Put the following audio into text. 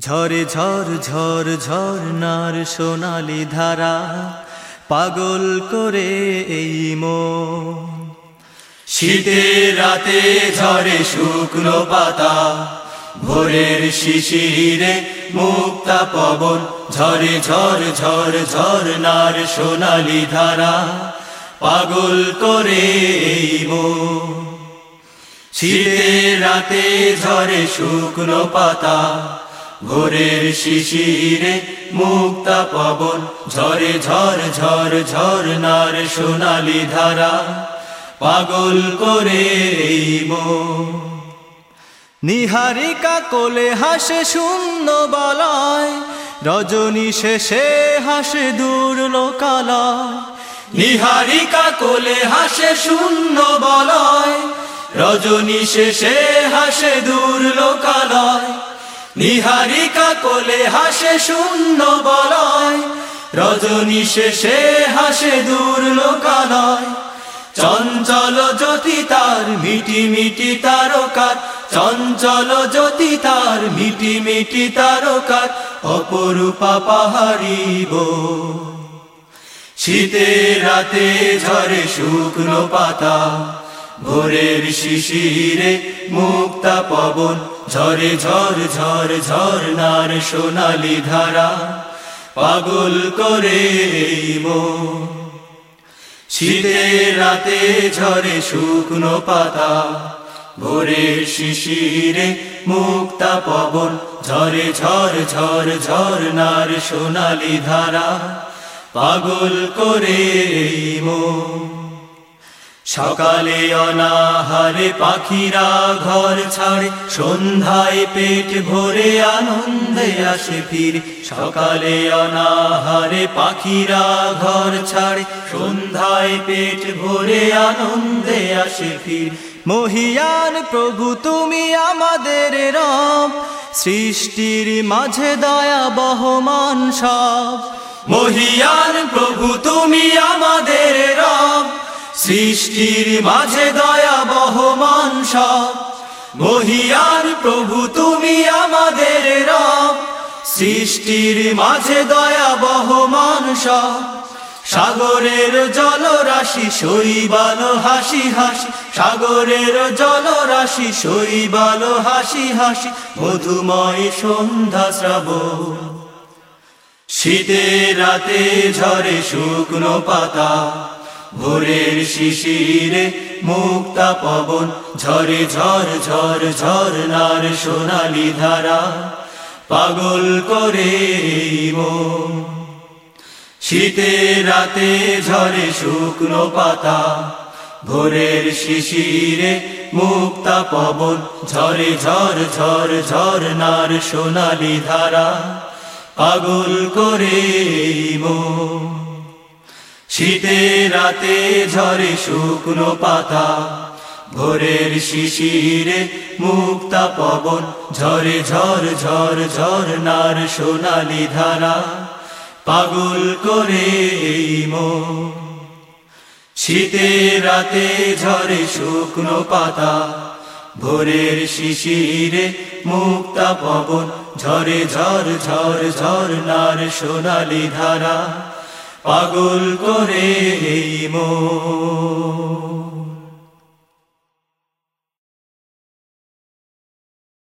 ঝরে ঝর ঝর ঝর নার সোনালি ধারা, পাগল করে এই মন। শীতের রাতে ঝরে শুকনো পাতা, ভোরের শিশিরে মুক্তা পবন। ঝরে ঝর ঝর ঝর নার সোনালি ধারা, পাগল করে এই মন। শীতের রাতে ঝরে শুকনো পাতা ভোরের শিশিরে মুক্তা পবন। ঝরে ঝর ঝর ঝর নার সোনালি ধারা। পাগল করে এই নিহারিকা কোলে হাসে শূন্য বলায়। রজনী শেষে হাসে দূর লোকালয়। নিহারিকা কোলে হাসে শূন্য বলয়। রজনী শেষে হাসে দূর লোকালয়। নিহারিকা কোলে হাসে শূন্য বলয়, রজনী শেষে হাসে দূর লোকালয় চঞ্চল জ্যোতি তার মিটি মিটি তারকার, চঞ্চল জ্যোতি তার মিটি মিটি তারকার, অপরূপা পাহাড়িব শীতের রাতে ঝরে শুকনো পাতা, ভোরের শিশিরে মুক্তা পবন ঝরে ঝর ঝর ঝর নার সোনালি ধারা পাগল করে শীতের রাতে ঝরে শুকনো পাতা, ভোরের শিশিরে মুক্তা পবন। ঝরে ঝর ঝর ঝর নার সোনালি ধারা পাগল করে মন। সকালে অনাহারে পাখিরা ঘর ছাড়ে, সন্ধ্যায় পেট ভরে আনন্দে আসে ফিরে। সকালে অনাহারে পাখিরা ঘর ছাড়ে, সন্ধ্যায় পেট ভরে আনন্দে আসে ফিরে। মহিয়ান প্রভু, তুমি আমাদের রব, সৃষ্টির মাঝে দয়া বহমান সব। মহিয়ান প্রভু, তুমি আমাদের রব সৃষ্টির মাঝে দয়া বহমান সব। মহিয়ান প্রভু, তুমি আমাদের রব। সৃষ্টির মাঝে দয়া বহমান সাগরের জলরাশি শৈবাল, হাসি হাসি। সাগরের জলরাশি শৈবাল, হাসি হাসি। মধুময় সন্ধ্যা শ্রাবণ। শীতের রাতে ঝরে শুকনো পাতা। ভোরের শিশিরে মুক্তা পবন, ঝরে ঝর ঝর ঝর নার সোনালি ধারা, পাগল করে শীতের রাতে ঝরে শুকনো পাতা, ভোরের শিশিরে মুক্তা পবন, ঝরে ঝর ঝর ঝর নার সোনালি ধারা, পাগল করে এই শীতের রাতে ঝরে শুকনো পাতা, ভোরের শিশিরে মুক্তা পবন, ঝরে ঝর ঝর নার সোনালি ধারা, পাগল করে এই শীতের রাতে ঝরে শুকনো পাতা, ভোরের শিশিরে মুক্তা পবন, ঝরে ঝর ঝর ঝর নার সোনালি ধারা পাগল করে এই মন